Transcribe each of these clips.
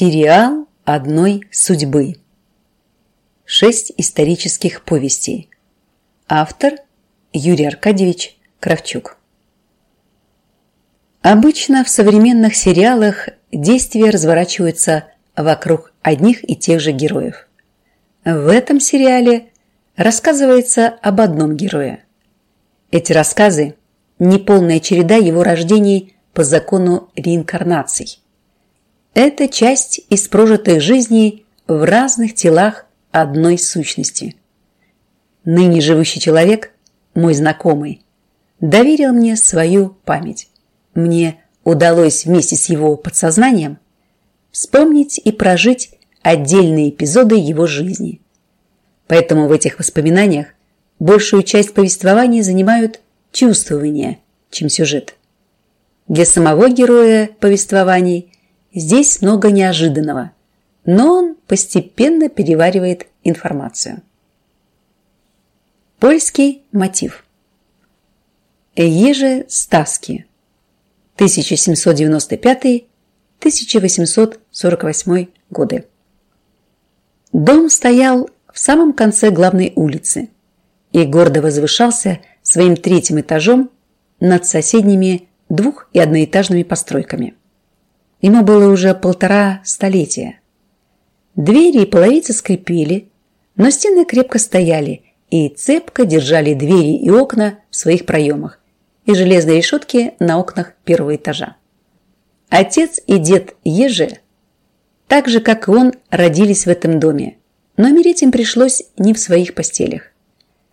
Сериал одной судьбы. Шесть исторических повестей. Автор Юрий Аркадьевич Кравчук. Обычно в современных сериалах действия разворачиваются вокруг одних и тех же героев. В этом сериале рассказывается об одном герое. Эти рассказы – неполная череда его рождений по закону реинкарнаций – это часть из прожитых жизней в разных телах одной сущности. Ныне живущий человек, мой знакомый, доверил мне свою память. Мне удалось вместе с его подсознанием вспомнить и прожить отдельные эпизоды его жизни. Поэтому в этих воспоминаниях большую часть повествования занимают чувствования, чем сюжет. Для самого героя повествований Здесь много неожиданного, но он постепенно переваривает информацию. Польский мотив. Еже Стаски. 1795-1848 годы. Дом стоял в самом конце главной улицы и гордо возвышался своим третьим этажом над соседними двух- и одноэтажными постройками. Ему было уже полтора столетия. Двери и половицы скрипели, но стены крепко стояли и цепко держали двери и окна в своих проемах и железные решетки на окнах первого этажа. Отец и дед Еже, так же, как и он, родились в этом доме, но умереть им пришлось не в своих постелях.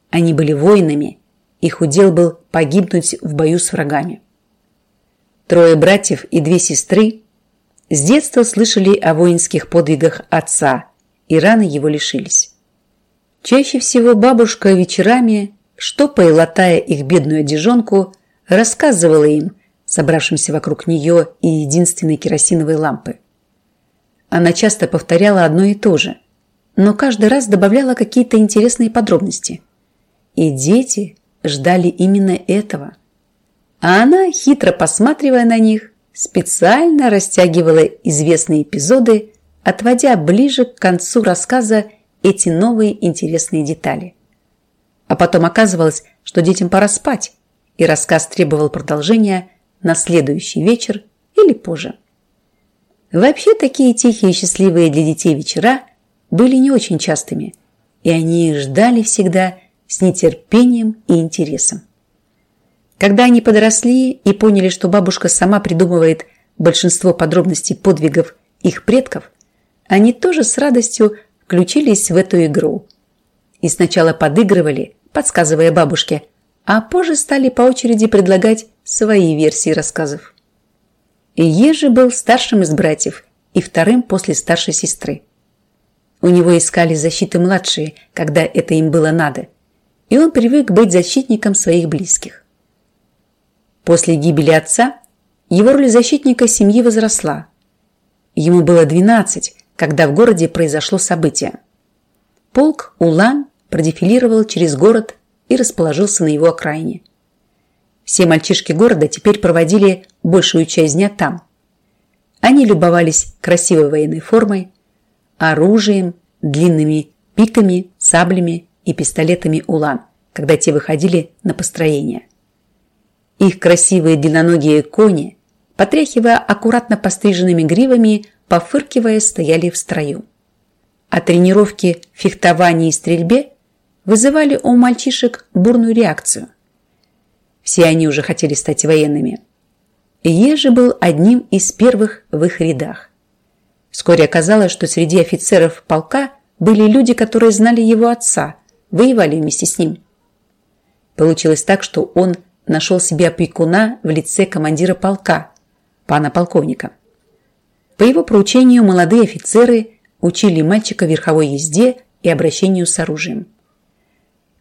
Они были воинами, их удел был погибнуть в бою с врагами. Трое братьев и две сестры с детства слышали о воинских подвигах отца и рано его лишились. Чаще всего бабушка вечерами, штопая и латая их бедную одежонку, рассказывала им, собравшимся вокруг нее и единственной керосиновой лампы. Она часто повторяла одно и то же, но каждый раз добавляла какие-то интересные подробности. И дети ждали именно этого. А она, хитро посматривая на них, специально растягивала известные эпизоды, отводя ближе к концу рассказа эти новые интересные детали. А потом оказывалось, что детям пора спать, и рассказ требовал продолжения на следующий вечер или позже. Вообще такие тихие и счастливые для детей вечера были не очень частыми, и они их ждали всегда с нетерпением и интересом. Когда они подросли и поняли, что бабушка сама придумывает большинство подробностей подвигов их предков, они тоже с радостью включились в эту игру. И сначала подыгрывали, подсказывая бабушке, а позже стали по очереди предлагать свои версии рассказов. Ежи был старшим из братьев и вторым после старшей сестры. У него искали защиты младшие, когда это им было надо, и он привык быть защитником своих близких. После гибели отца его роль защитника семьи возросла. Ему было 12, когда в городе произошло событие. Полк Улан продефилировал через город и расположился на его окраине. Все мальчишки города теперь проводили большую часть дня там. Они любовались красивой военной формой, оружием, длинными пиками, саблями и пистолетами Улан, когда те выходили на построение. Их красивые длинноногие кони, потряхивая аккуратно постриженными гривами, пофыркивая, стояли в строю. А тренировки фехтовании и стрельбе вызывали у мальчишек бурную реакцию. Все они уже хотели стать военными. Ежи был одним из первых в их рядах. Вскоре оказалось, что среди офицеров полка были люди, которые знали его отца, воевали вместе с ним. Получилось так, что он нашел себе опекуна в лице командира полка, пана полковника. По его поручению молодые офицеры учили мальчика верховой езде и обращению с оружием.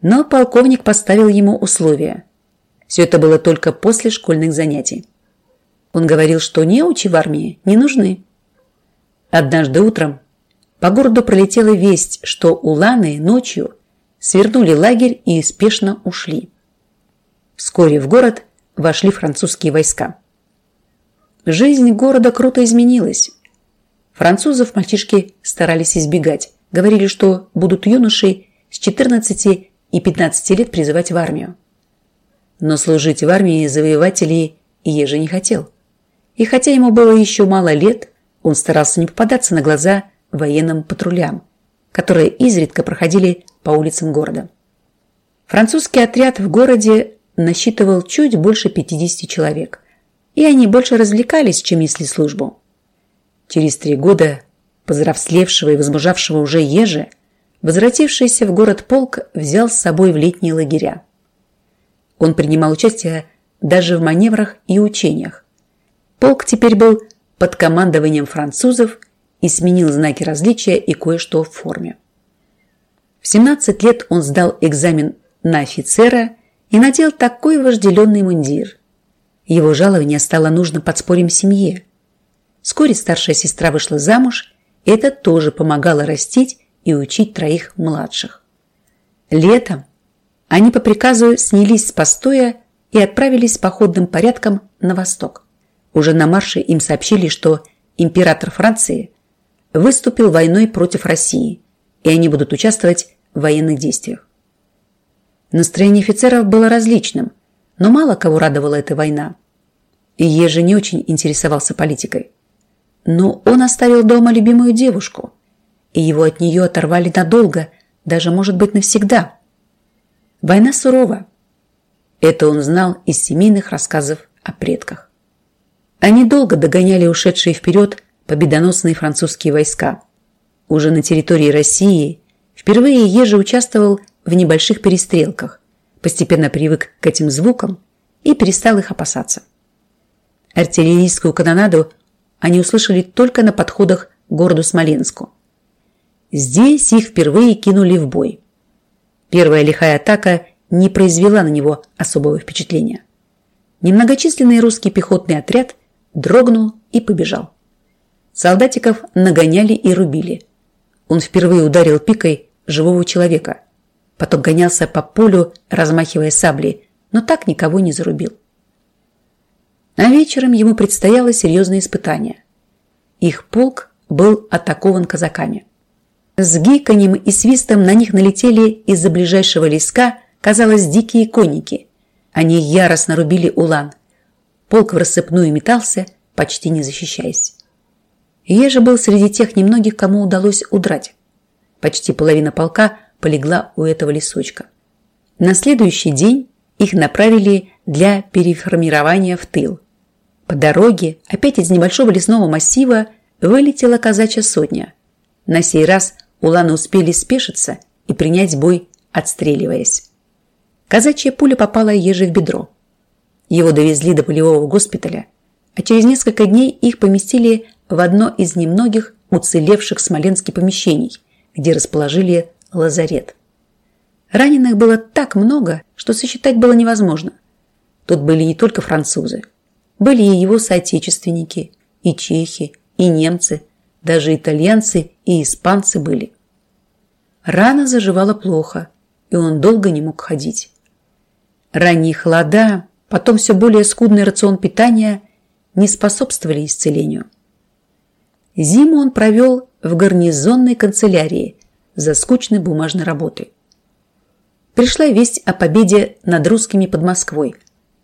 Но полковник поставил ему условия. Все это было только после школьных занятий. Он говорил, что неучи в армии не нужны. Однажды утром по городу пролетела весть, что уланы ночью свернули лагерь и спешно ушли. Вскоре в город вошли французские войска. Жизнь города круто изменилась. Французов мальчишки старались избегать. Говорили, что будут юношей с 14 и 15 лет призывать в армию. Но служить в армии завоевателей Ежи не хотел. И хотя ему было еще мало лет, он старался не попадаться на глаза военным патрулям, которые изредка проходили по улицам города. Французский отряд в городе насчитывал чуть больше 50 человек, и они больше развлекались, чем несли службу. Через три года позравслевшего и возмужавшего уже Ежи, возвратившийся в город полк взял с собой в летние лагеря. Он принимал участие даже в маневрах и учениях. Полк теперь был под командованием французов и сменил знаки различия и кое-что в форме. В 17 лет он сдал экзамен на офицера и надел такой вожделенный мундир. Его жалование стало нужно подспорьем семье. Вскоре старшая сестра вышла замуж, и это тоже помогало растить и учить троих младших. Летом они по приказу снялись с постоя и отправились походным порядком на восток. Уже на марше им сообщили, что император Франции выступил войной против России, и они будут участвовать в военных действиях. Настроение офицеров было различным, но мало кого радовала эта война. И Ежи не очень интересовался политикой. Но он оставил дома любимую девушку, и его от нее оторвали надолго, даже, может быть, навсегда. Война сурова. Это он знал из семейных рассказов о предках. Они долго догоняли ушедшие вперед победоносные французские войска. Уже на территории России впервые Ежи участвовал в небольших перестрелках, постепенно привык к этим звукам и перестал их опасаться. Артиллерийскую канонаду они услышали только на подходах к городу Смоленску. Здесь их впервые кинули в бой. Первая лихая атака не произвела на него особого впечатления. Немногочисленный русский пехотный отряд дрогнул и побежал. Солдатиков нагоняли и рубили. Он впервые ударил пикой живого человека – Потом гонялся по полю, размахивая саблей, но так никого не зарубил. А вечером ему предстояло серьезное испытание. Их полк был атакован казаками. С гиканьем и свистом на них налетели из-за ближайшего леска, казалось, дикие конники. Они яростно рубили улан. Полк в рассыпную метался, почти не защищаясь. Ежа был среди тех немногих, кому удалось удрать. Почти половина полка полегла у этого лесочка. На следующий день их направили для переформирования в тыл. По дороге, опять из небольшого лесного массива, вылетела казачья сотня. На сей раз уланы успели спешиться и принять бой, отстреливаясь. Казачья пуля попала еже в бедро. Его довезли до полевого госпиталя, а через несколько дней их поместили в одно из немногих уцелевших смоленских помещений, где расположили лазарет. Раненых было так много, что сосчитать было невозможно. Тут были не только французы. Были и его соотечественники, и чехи, и немцы, даже итальянцы и испанцы были. Рана заживала плохо, и он долго не мог ходить. Ранние холода, потом все более скудный рацион питания не способствовали исцелению. Зиму он провел в гарнизонной канцелярии, за скучной бумажной работой. Пришла весть о победе над русскими под Москвой.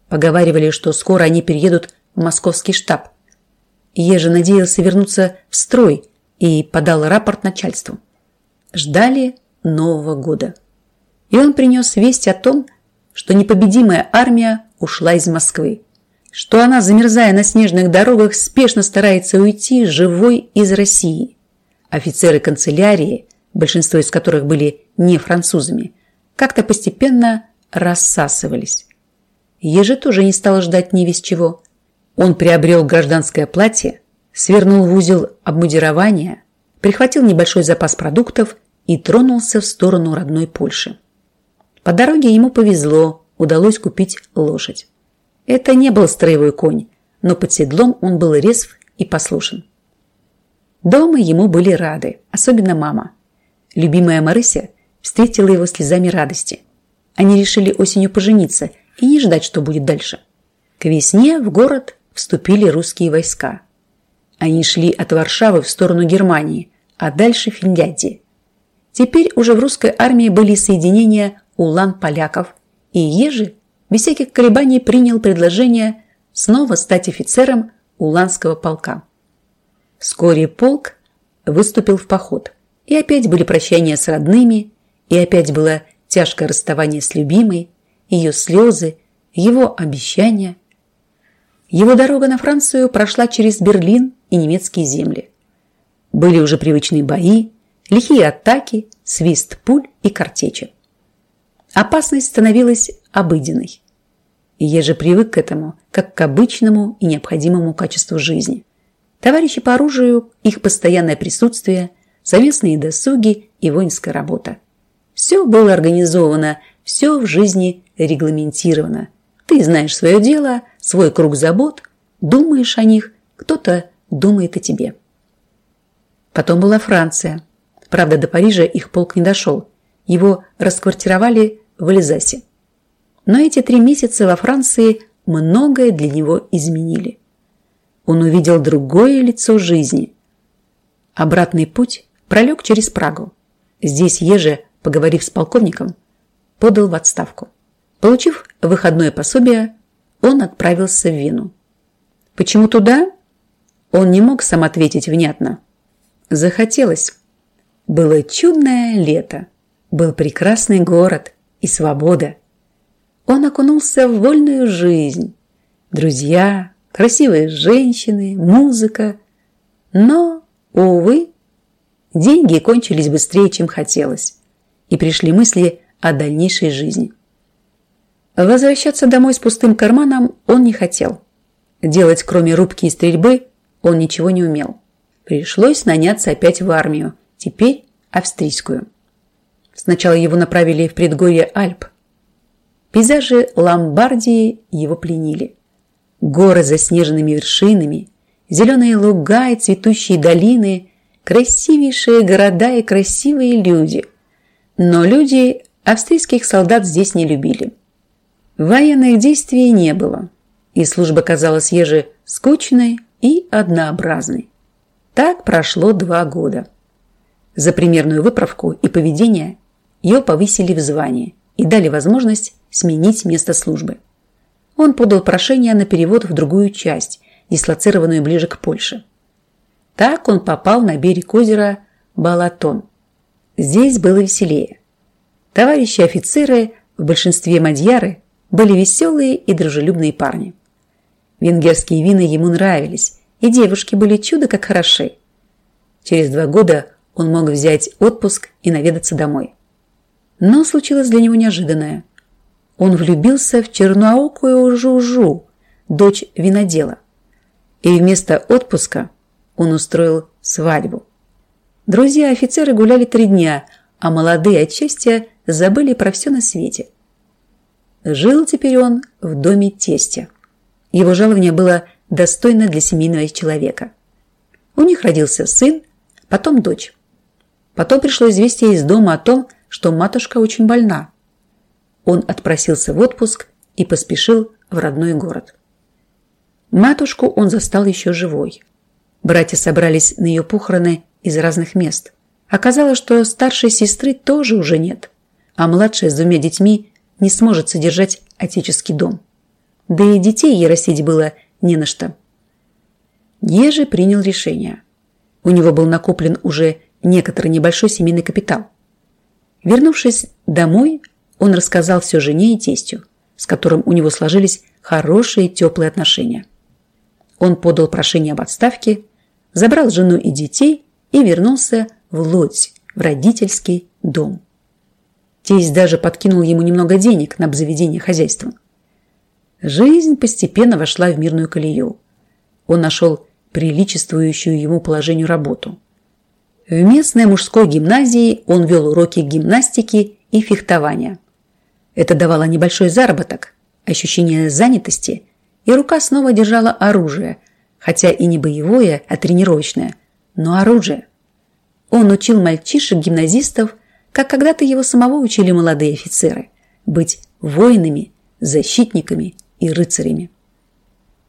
Поговаривали, что скоро они переедут в московский штаб. Ежи надеялся вернуться в строй и подал рапорт начальству. Ждали Нового года. И он принес весть о том, что непобедимая армия ушла из Москвы, что она, замерзая на снежных дорогах, спешно старается уйти живой из России. Офицеры канцелярии большинство из которых были не французами, как-то постепенно рассасывались. Ежи тоже не стал ждать ни весь чего. Он приобрел гражданское платье, свернул в узел обмундирования, прихватил небольшой запас продуктов и тронулся в сторону родной Польши. По дороге ему повезло, удалось купить лошадь. Это не был строевой конь, но под седлом он был резв и послушен. Дома ему были рады, особенно мама – Любимая Марыся встретила его слезами радости. Они решили осенью пожениться и не ждать, что будет дальше. К весне в город вступили русские войска. Они шли от Варшавы в сторону Германии, а дальше Финляндии. Теперь уже в русской армии были соединения улан-поляков, и Ежи без всяких колебаний принял предложение снова стать офицером уланского полка. Вскоре полк выступил в поход, и опять были прощания с родными, и опять было тяжкое расставание с любимой, ее слезы, его обещания. Его дорога на Францию прошла через Берлин и немецкие земли. Были уже привычные бои, лихие атаки, свист пуль и картечи. Опасность становилась обыденной. И я же привык к этому, как к обычному и необходимому качеству жизни. Товарищи по оружию, их постоянное присутствие, совместные досуги и воинская работа. Все было организовано, все в жизни регламентировано. Ты знаешь свое дело, свой круг забот, думаешь о них, кто-то думает о тебе. Потом была Франция. Правда, до Парижа их полк не дошел. Его расквартировали в Элизасе. Но эти три месяца во Франции многое для него изменили. Он увидел другое лицо жизни. Обратный путь пролег через Прагу. Здесь Еже, поговорив с полковником, подал в отставку. Получив выходное пособие, он отправился в Вену. Почему туда? Он не мог сам ответить внятно. Захотелось. Было чудное лето. Был прекрасный город и свобода. Он окунулся в вольную жизнь. Друзья, красивые женщины, музыка. Но, увы, деньги кончились быстрее, чем хотелось. И пришли мысли о дальнейшей жизни. Возвращаться домой с пустым карманом он не хотел. Делать, кроме рубки и стрельбы, он ничего не умел. Пришлось наняться опять в армию, теперь австрийскую. Сначала его направили в предгорье Альп. Пейзажи Ломбардии его пленили. Горы с заснеженными вершинами, зеленые луга и цветущие долины, красивейшие города и красивые люди. Но люди австрийских солдат здесь не любили. Военных действий не было, и служба казалась еже скучной и однообразной. Так прошло два года. За примерную выправку и поведение ее повысили в звании и дали возможность сменить место службы. Он подал прошение на перевод в другую часть, дислоцированную ближе к Польше. Так он попал на берег озера Балатон. Здесь было веселее. Товарищи офицеры, в большинстве мадьяры, были веселые и дружелюбные парни. Венгерские вина ему нравились, и девушки были чудо как хороши. Через два года он мог взять отпуск и наведаться домой. Но случилось для него неожиданное. Он влюбился в черноокую Жужу, дочь винодела. И вместо отпуска он устроил свадьбу. Друзья-офицеры гуляли три дня, а молодые от счастья забыли про все на свете. Жил теперь он в доме тестя. Его жалование было достойно для семейного человека. У них родился сын, потом дочь. Потом пришло известие из дома о том, что матушка очень больна. Он отпросился в отпуск и поспешил в родной город. Матушку он застал еще живой. Братья собрались на ее похороны из разных мест. Оказалось, что старшей сестры тоже уже нет, а младшая с двумя детьми не сможет содержать отеческий дом. Да и детей ей растить было не на что. Ежи принял решение. У него был накоплен уже некоторый небольшой семейный капитал. Вернувшись домой, он рассказал все жене и тестю, с которым у него сложились хорошие теплые отношения. Он подал прошение об отставке, забрал жену и детей и вернулся в Лодзь, в родительский дом. Тесть даже подкинул ему немного денег на обзаведение хозяйством. Жизнь постепенно вошла в мирную колею. Он нашел приличествующую ему положению работу. В местной мужской гимназии он вел уроки гимнастики и фехтования. Это давало небольшой заработок, ощущение занятости, и рука снова держала оружие, хотя и не боевое, а тренировочное, но оружие. Он учил мальчишек-гимназистов, как когда-то его самого учили молодые офицеры, быть воинами, защитниками и рыцарями.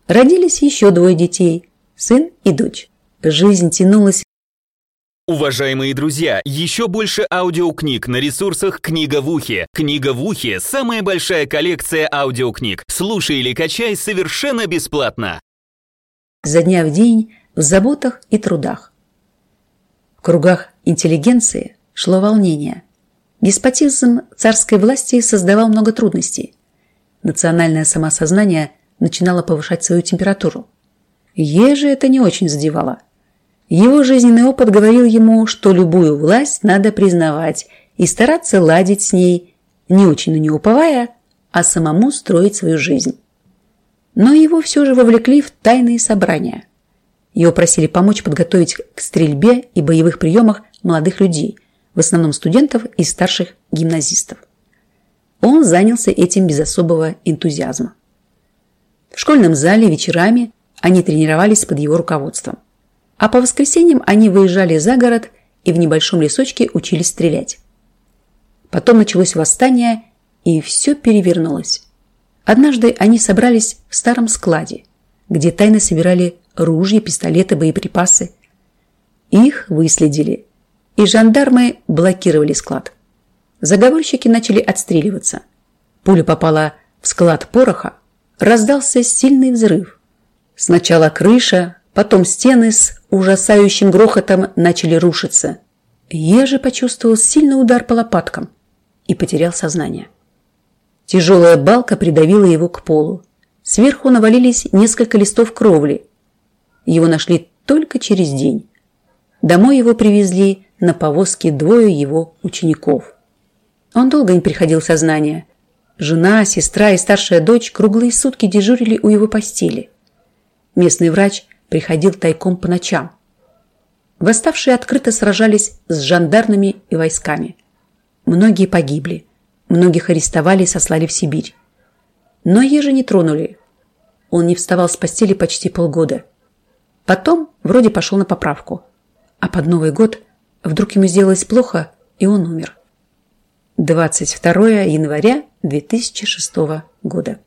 Родились еще двое детей – сын и дочь. жизнь тянулась. Уважаемые друзья, еще больше аудиокниг на ресурсах «Книга в ухе». «Книга в ухе» — самая большая коллекция аудиокниг. Слушай или качай совершенно бесплатно. За дня в день в заботах и трудах. В кругах интеллигенции шло волнение. Деспотизм царской власти создавал много трудностей. Национальное самосознание начинало повышать свою температуру. Еже это не очень задевало. Его жизненный опыт говорил ему, что любую власть надо признавать и стараться ладить с ней, не очень на нее уповая, а самому строить свою жизнь. Но его все же вовлекли в тайные собрания. Его просили помочь подготовить к стрельбе и боевых приемах молодых людей, в основном студентов и старших гимназистов. Он занялся этим без особого энтузиазма. В школьном зале вечерами они тренировались под его руководством. А по воскресеньям они выезжали за город и в небольшом лесочке учились стрелять. Потом началось восстание, и все перевернулось. Однажды они собрались в старом складе, где тайно собирали ружья, пистолеты, боеприпасы. Их выследили, и жандармы блокировали склад. Заговорщики начали отстреливаться. Пуля попала в склад пороха, раздался сильный взрыв. Сначала крыша, потом стены с ужасающим грохотом начали рушиться. Ежи почувствовал сильный удар по лопаткам и потерял сознание. Тяжелая балка придавила его к полу. Сверху навалились несколько листов кровли. Его нашли только через день. Домой его привезли на повозке двое его учеников. Он долго не приходил в сознание. Жена, сестра и старшая дочь круглые сутки дежурили у его постели. Местный врач приходил тайком по ночам. Восставшие открыто сражались с жандармами и войсками. Многие погибли, многих арестовали и сослали в Сибирь. Но Ежи не тронули. Он не вставал с постели почти полгода. Потом вроде пошел на поправку. А под Новый год вдруг ему сделалось плохо, и он умер. 22 января 2006 года.